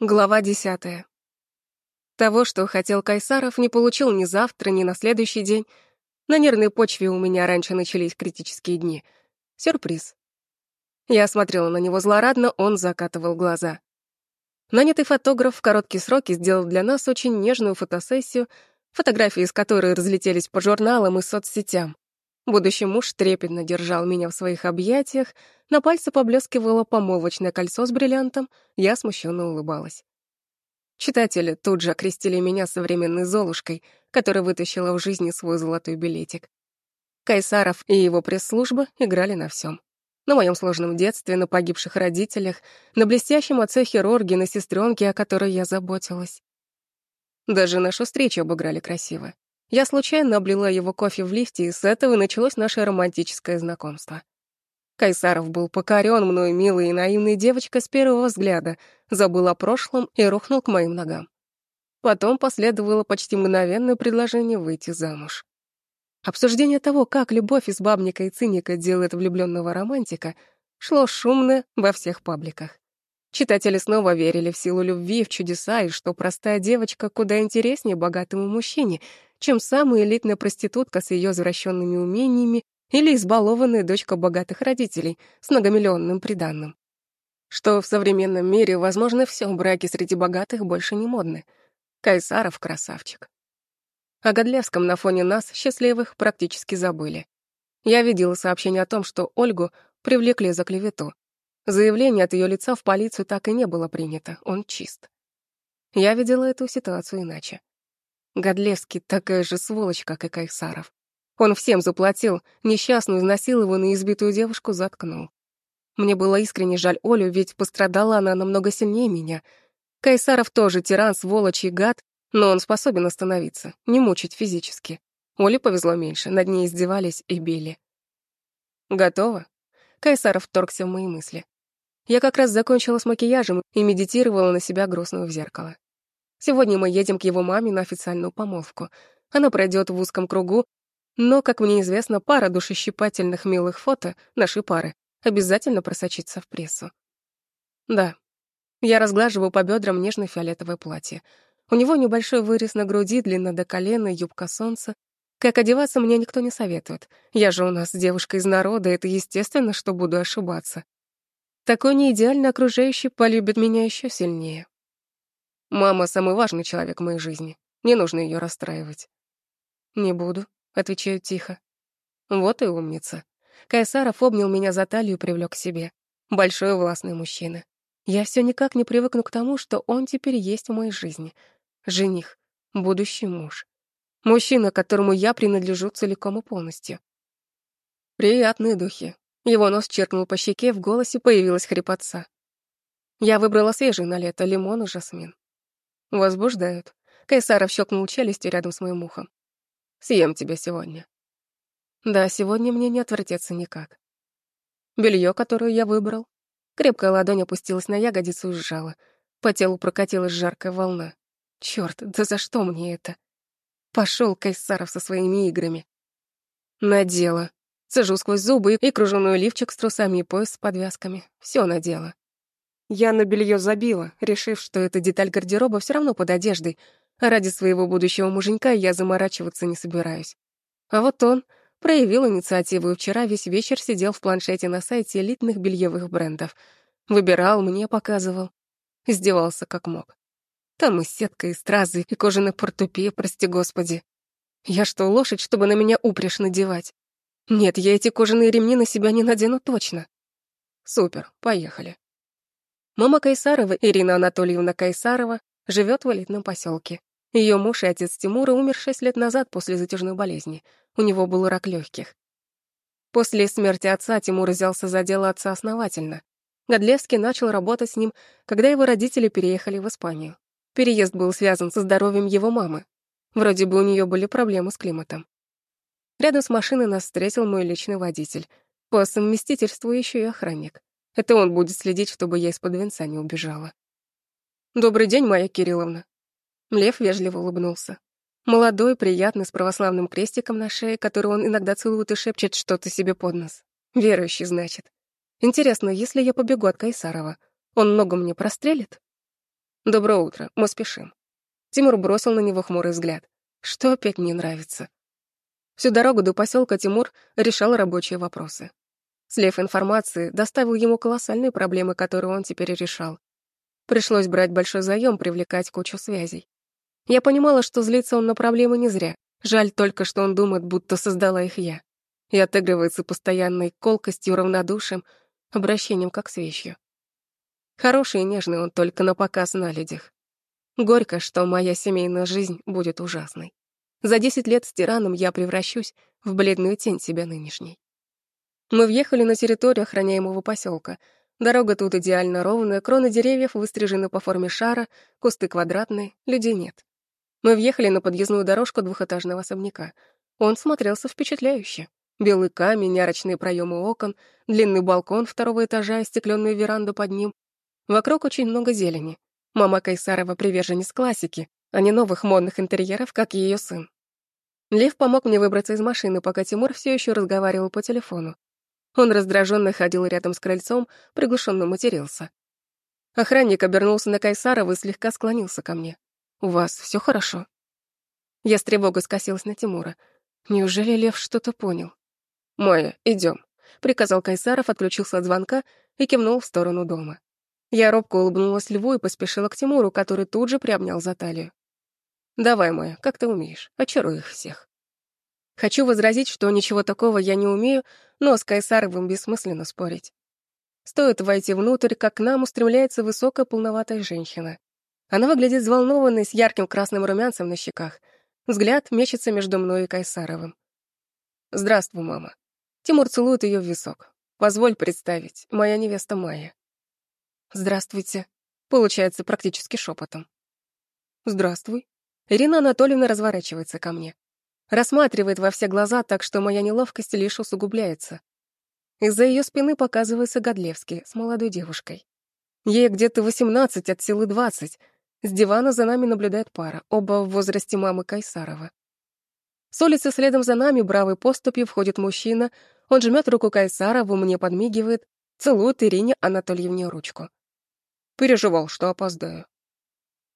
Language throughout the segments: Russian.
Глава десятая. Того, что хотел Кайсаров, не получил ни завтра, ни на следующий день. На нервной почве у меня раньше начались критические дни. Сюрприз. Я смотрела на него злорадно, он закатывал глаза. Нанятый фотограф в короткие сроки сделал для нас очень нежную фотосессию, фотографии из которой разлетелись по журналам и соцсетям. Будущий муж трепетно держал меня в своих объятиях, на пальце поблескивало помолвочное кольцо с бриллиантом, я смущенно улыбалась. Читатели тут же окрестили меня современной Золушкой, которая вытащила в жизни свой золотой билетик. Кайсаров и его пресс-служба играли на всем. На моем сложном детстве, на погибших родителях, на блестящем отце-хирурге, на сестренке, о которой я заботилась. Даже нашу встречу обыграли красиво. Я случайно облила его кофе в лифте, и с этого началось наше романтическое знакомство. Кайсаров был покорен мной, милой и наивной девочкой с первого взгляда, забыл о прошлом и рухнул к моим ногам. Потом последовало почти мгновенное предложение выйти замуж. Обсуждение того, как любовь из бабника и циника делает влюбленного романтика, шло шумно во всех пабликах. Читатели снова верили в силу любви, в чудеса, и что простая девочка куда интереснее богатому мужчине — чем самая элитная проститутка с ее извращенными умениями или избалованная дочка богатых родителей с многомиллионным приданным. Что в современном мире, возможно, все браки среди богатых больше не модны. Кайсаров — красавчик. О Годлевском на фоне нас, счастливых, практически забыли. Я видела сообщение о том, что Ольгу привлекли за клевету. Заявление от ее лица в полицию так и не было принято, он чист. Я видела эту ситуацию иначе. Годлевский такая же сволочь, как и Кайсаров. Он всем заплатил, несчастную, изнасилованную и избитую девушку заткнул. Мне было искренне жаль Олю, ведь пострадала она намного сильнее меня. Кайсаров тоже тиран, сволочь и гад, но он способен остановиться, не мучить физически. Оле повезло меньше, над ней издевались и били. «Готово?» Кайсаров вторгся в мои мысли. Я как раз закончила с макияжем и медитировала на себя грустную в зеркало. Сегодня мы едем к его маме на официальную помолвку. Она пройдет в узком кругу, но, как мне известно, пара душещипательных милых фото нашей пары обязательно просочится в прессу. Да, я разглаживаю по бедрам нежно-фиолетовое платье. У него небольшой вырез на груди, длина до колена, юбка солнца. Как одеваться мне никто не советует. Я же у нас девушка из народа, это естественно, что буду ошибаться. Такой неидеально окружающий полюбит меня еще сильнее. Мама — самый важный человек в моей жизни. Не нужно ее расстраивать. «Не буду», — отвечаю тихо. Вот и умница. Кайсаров обнял меня за талию и привлек к себе. Большой властный мужчина. Я все никак не привыкну к тому, что он теперь есть в моей жизни. Жених, будущий муж. Мужчина, которому я принадлежу целиком и полностью. Приятные духи. Его нос черкнул по щеке, в голосе появилась хрипотца. Я выбрала свежий на лето лимон и жасмин. Возбуждают. Кайсаров щелкнул челюстью рядом с моим ухом. Съем тебя сегодня. Да, сегодня мне не отвертеться никак. Белье, которое я выбрал. Крепкая ладонь опустилась на ягодицу и сжала. По телу прокатилась жаркая волна. Черт, да за что мне это? Пошел Кайсаров со своими играми. Надела. Сажу сквозь зубы и кружевной лифчик с трусами и пояс с подвязками. Все надела. Я на белье забила, решив, что эта деталь гардероба все равно под одеждой, а ради своего будущего муженька я заморачиваться не собираюсь. А вот он проявил инициативу и вчера весь вечер сидел в планшете на сайте элитных бельевых брендов. Выбирал, мне показывал. Издевался как мог. Там и сетка, и стразы, и кожаный портупея, прости господи. Я что, лошадь, чтобы на меня упряжь надевать? Нет, я эти кожаные ремни на себя не надену точно. Супер, поехали. Мама Кайсарова, Ирина Анатольевна Кайсарова, живет в элитном поселке. Ее муж и отец Тимура умер шесть лет назад после затяжной болезни. У него был рак легких. После смерти отца Тимур взялся за дело отца основательно. Годлевский начал работать с ним, когда его родители переехали в Испанию. Переезд был связан со здоровьем его мамы. Вроде бы у нее были проблемы с климатом. Рядом с машиной нас встретил мой личный водитель. По совместительству еще и охранник. Это он будет следить, чтобы я из-под венца не убежала. «Добрый день, моя Кирилловна». Лев вежливо улыбнулся. Молодой, приятный, с православным крестиком на шее, который он иногда целует и шепчет что-то себе под нос. Верующий, значит. Интересно, если я побегу от Кайсарова, он ногу мне прострелит? «Доброе утро, мы спешим». Тимур бросил на него хмурый взгляд. «Что опять мне нравится?» Всю дорогу до поселка Тимур решал рабочие вопросы. Слив информации доставил ему колоссальные проблемы, которые он теперь решал. Пришлось брать большой заем, привлекать кучу связей. Я понимала, что злится он на проблемы не зря. Жаль только, что он думает, будто создала их я. И отыгрывается постоянной колкостью, равнодушием, обращением как с вещью. Хороший и нежный он только на показ на людях. Горько, что моя семейная жизнь будет ужасной. За десять лет с тираном я превращусь в бледную тень себя нынешней. Мы въехали на территорию охраняемого поселка. Дорога тут идеально ровная, кроны деревьев выстрижены по форме шара, кусты квадратные, людей нет. Мы въехали на подъездную дорожку двухэтажного особняка. Он смотрелся впечатляюще. Белый камень, арочные проемы окон, длинный балкон второго этажа и стеклянную веранду под ним. Вокруг очень много зелени. Мама Кайсарова приверженец классики, а не новых модных интерьеров, как ее сын. Лев помог мне выбраться из машины, пока Тимур все еще разговаривал по телефону. Он раздраженно ходил рядом с крыльцом, приглушенно матерился. Охранник обернулся на Кайсарова и слегка склонился ко мне. «У вас все хорошо?» Я с тревогой скосилась на Тимура. Неужели Лев что-то понял? «Майя, идем, приказал Кайсаров, отключился от звонка и кивнул в сторону дома. Я робко улыбнулась Льву и поспешила к Тимуру, который тут же приобнял за талию. «Давай, Майя, как ты умеешь, очаруй их всех». Хочу возразить, что ничего такого я не умею, но с Кайсаровым бессмысленно спорить. Стоит войти внутрь, как к нам устремляется высокая полноватая женщина. Она выглядит взволнованной, с ярким красным румянцем на щеках. Взгляд мечется между мной и Кайсаровым. «Здравствуй, мама». Тимур целует ее в висок. «Позволь представить, моя невеста Майя». «Здравствуйте», получается практически шепотом. «Здравствуй». Ирина Анатольевна разворачивается ко мне. Рассматривает во все глаза, так что моя неловкость лишь усугубляется. Из-за ее спины показывается Годлевский с молодой девушкой. Ей где-то 18, от силы 20, с дивана за нами наблюдает пара, оба в возрасте мамы Кайсарова. С улицы следом за нами бравой поступью входит мужчина, он жмет руку Кайсарову, мне подмигивает, целует Ирине Анатольевне ручку. Переживал, что опоздаю.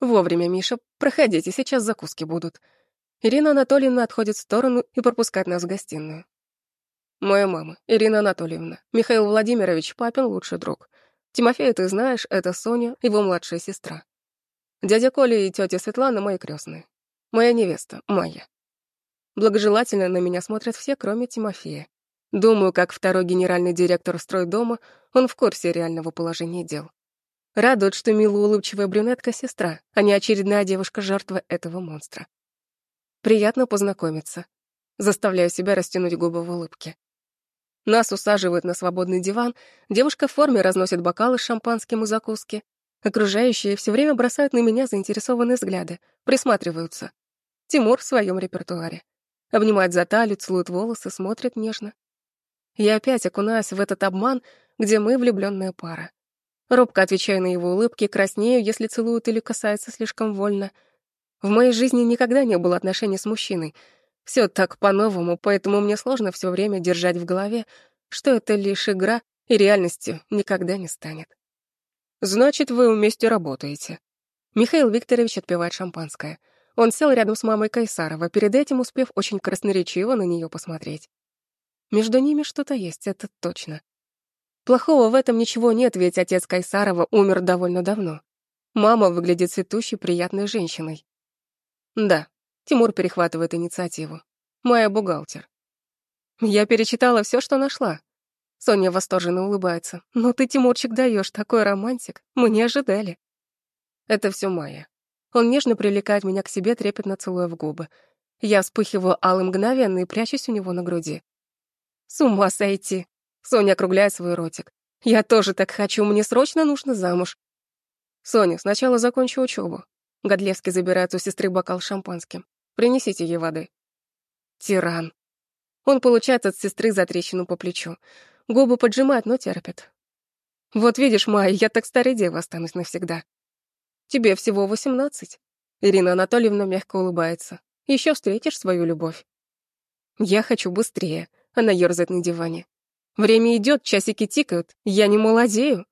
Вовремя, Миша, проходите, сейчас закуски будут. Ирина Анатольевна отходит в сторону и пропускает нас в гостиную. Моя мама, Ирина Анатольевна, Михаил Владимирович, папин лучший друг. Тимофея ты знаешь, это Соня, его младшая сестра. Дядя Коля и тетя Светлана мои крестные. Моя невеста, Майя. Благожелательно на меня смотрят все, кроме Тимофея. Думаю, как второй генеральный директор стройдома, он в курсе реального положения дел. Радует, что милая улыбчивая брюнетка — сестра, а не очередная девушка-жертва этого монстра. Приятно познакомиться. Заставляю себя растянуть губы в улыбке. Нас усаживают на свободный диван, девушка в форме разносит бокалы с шампанским и закуски, Окружающие все время бросают на меня заинтересованные взгляды, присматриваются. Тимур в своем репертуаре. Обнимает за талию, целует волосы, смотрит нежно. Я опять окунаюсь в этот обман, где мы влюбленная пара. Робко отвечаю на его улыбки, краснею, если целуют или касаются слишком вольно. В моей жизни никогда не было отношений с мужчиной. Все так по-новому, поэтому мне сложно все время держать в голове, что это лишь игра и реальностью никогда не станет. Значит, вы вместе работаете. Михаил Викторович отпивает шампанское. Он сел рядом с мамой Кайсарова, перед этим успев очень красноречиво на нее посмотреть. Между ними что-то есть, это точно. Плохого в этом ничего нет, ведь отец Кайсарова умер довольно давно. Мама выглядит цветущей, приятной женщиной. Да, Тимур перехватывает инициативу. Моя бухгалтер. Я перечитала все, что нашла. Соня восторженно улыбается. «Ну ты, Тимурчик, даешь такой романтик. Мы не ожидали». Это все Майя. Он нежно привлекает меня к себе, трепетно целуя в губы. Я вспыхиваю алым мгновенно и прячусь у него на груди. С ума сойти. Соня округляет свой ротик. Я тоже так хочу, мне срочно нужно замуж. Соня, сначала закончу учебу. Годлевский забирает у сестры бокал шампанским. Принесите ей воды. Тиран. Он получает от сестры затрещину по плечу. Губы поджимает, но терпит. Вот видишь, Майя, я так старой девой останусь навсегда. Тебе всего восемнадцать. Ирина Анатольевна мягко улыбается. Еще встретишь свою любовь. Я хочу быстрее. Она ерзает на диване. Время идет, часики тикают. Я не молодею.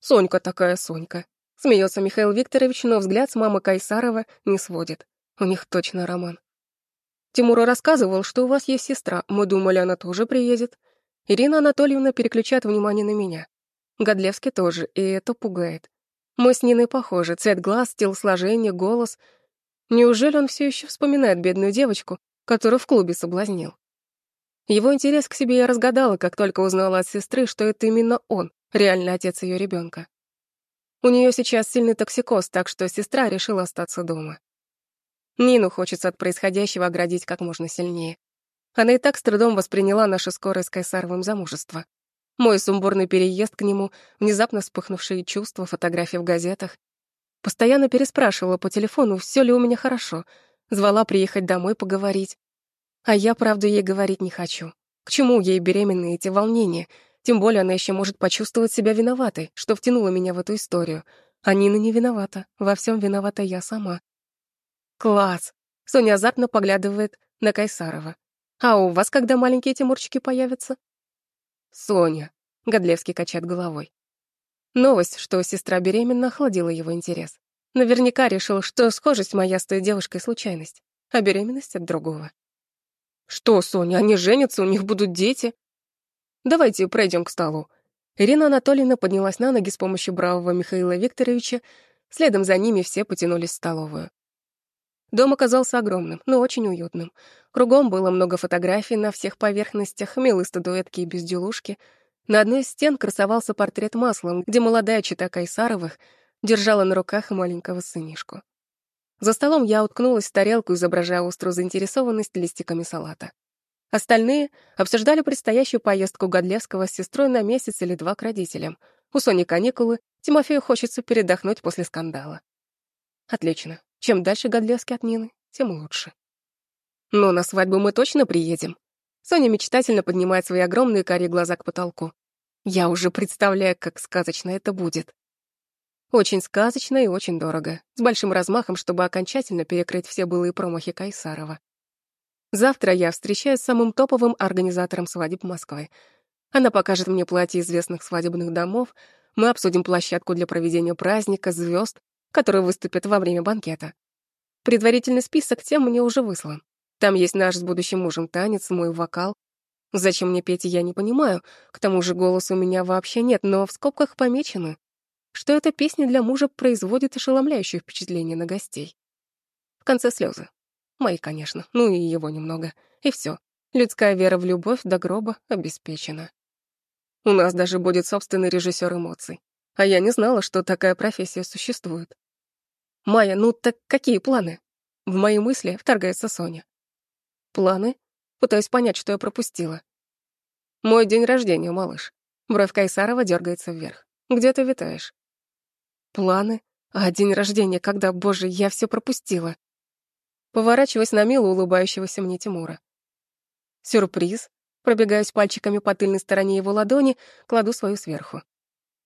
Сонька такая Сонька. Смеется Михаил Викторович, но взгляд с мамы Кайсарова не сводит. У них точно роман. Тимура рассказывал, что у вас есть сестра. Мы думали, она тоже приедет. Ирина Анатольевна переключает внимание на меня. Годлевский тоже, и это пугает. Мы с Ниной похожи. Цвет глаз, телосложение, голос. Неужели он все еще вспоминает бедную девочку, которую в клубе соблазнил? Его интерес к себе я разгадала, как только узнала от сестры, что это именно он, реальный отец ее ребенка. У нее сейчас сильный токсикоз, так что сестра решила остаться дома. Нину хочется от происходящего оградить как можно сильнее. Она и так с трудом восприняла наше скорое с Кайсаровым замужество. Мой сумбурный переезд к нему, внезапно вспыхнувшие чувства, фотографии в газетах. Постоянно переспрашивала по телефону, все ли у меня хорошо. Звала приехать домой поговорить. А я правду ей говорить не хочу. К чему ей беременные эти волнения? Тем более она еще может почувствовать себя виноватой, что втянула меня в эту историю. А Нина не виновата. Во всем виновата я сама. Класс. Соня азартно поглядывает на Кайсарова. А у вас когда маленькие Тимурчики появятся? Соня. Годлевский качает головой. Новость, что сестра беременна, охладила его интерес. Наверняка решил, что схожесть моя с той девушкой случайность, а беременность от другого. Что, Соня, они женятся, у них будут дети? Давайте пройдем к столу. Ирина Анатольевна поднялась на ноги с помощью бравого Михаила Викторовича, следом за ними все потянулись в столовую. Дом оказался огромным, но очень уютным. Кругом было много фотографий на всех поверхностях, милые статуэтки и безделушки. На одной из стен красовался портрет маслом, где молодая чита Кайсаровых держала на руках маленького сынишку. За столом я уткнулась в тарелку, изображая острую заинтересованность листиками салата. Остальные обсуждали предстоящую поездку Годлевского с сестрой на месяц или два к родителям. У Сони каникулы, Тимофею хочется передохнуть после скандала. Отлично. Чем дальше Годлевский от Нины, тем лучше. Но на свадьбу мы точно приедем. Соня мечтательно поднимает свои огромные карие глаза к потолку. Я уже представляю, как сказочно это будет. Очень сказочно и очень дорого, с большим размахом, чтобы окончательно перекрыть все былые промахи Кайсарова. Завтра я встречаюсь с самым топовым организатором свадеб Москвы. Она покажет мне платья известных свадебных домов, мы обсудим площадку для проведения праздника, звезд, которые выступят во время банкета. Предварительный список тем мне уже выслан. Там есть наш с будущим мужем танец, мой вокал. Зачем мне петь, я не понимаю. К тому же голоса у меня вообще нет, но в скобках помечено, что эта песня для мужа производит ошеломляющее впечатление на гостей. В конце слезы. Мои, конечно, ну и его немного. И все. Людская вера в любовь до гроба обеспечена. У нас даже будет собственный режиссер эмоций. А я не знала, что такая профессия существует. «Майя, ну так какие планы?» В мои мысли вторгается Соня. «Планы?» Пытаюсь понять, что я пропустила. «Мой день рождения, малыш». Бровь Кайсарова дергается вверх. «Где ты витаешь?» «Планы? А день рождения, когда, боже, я все пропустила?» Поворачиваясь на мило улыбающегося мне Тимура. «Сюрприз?» Пробегаюсь пальчиками по тыльной стороне его ладони, кладу свою сверху.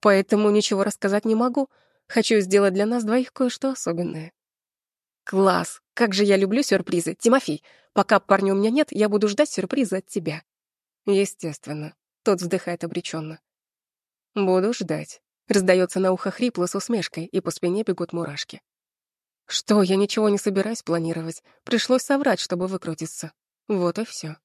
Поэтому ничего рассказать не могу, Хочу сделать для нас двоих кое-что особенное. Класс! Как же я люблю сюрпризы. Тимофей, пока парня у меня нет, я буду ждать сюрприза от тебя. Естественно. Тот вздыхает обреченно. Буду ждать. Раздается на ухо хрипло с усмешкой, и по спине бегут мурашки. Что, я ничего не собираюсь планировать. Пришлось соврать, чтобы выкрутиться. Вот и все.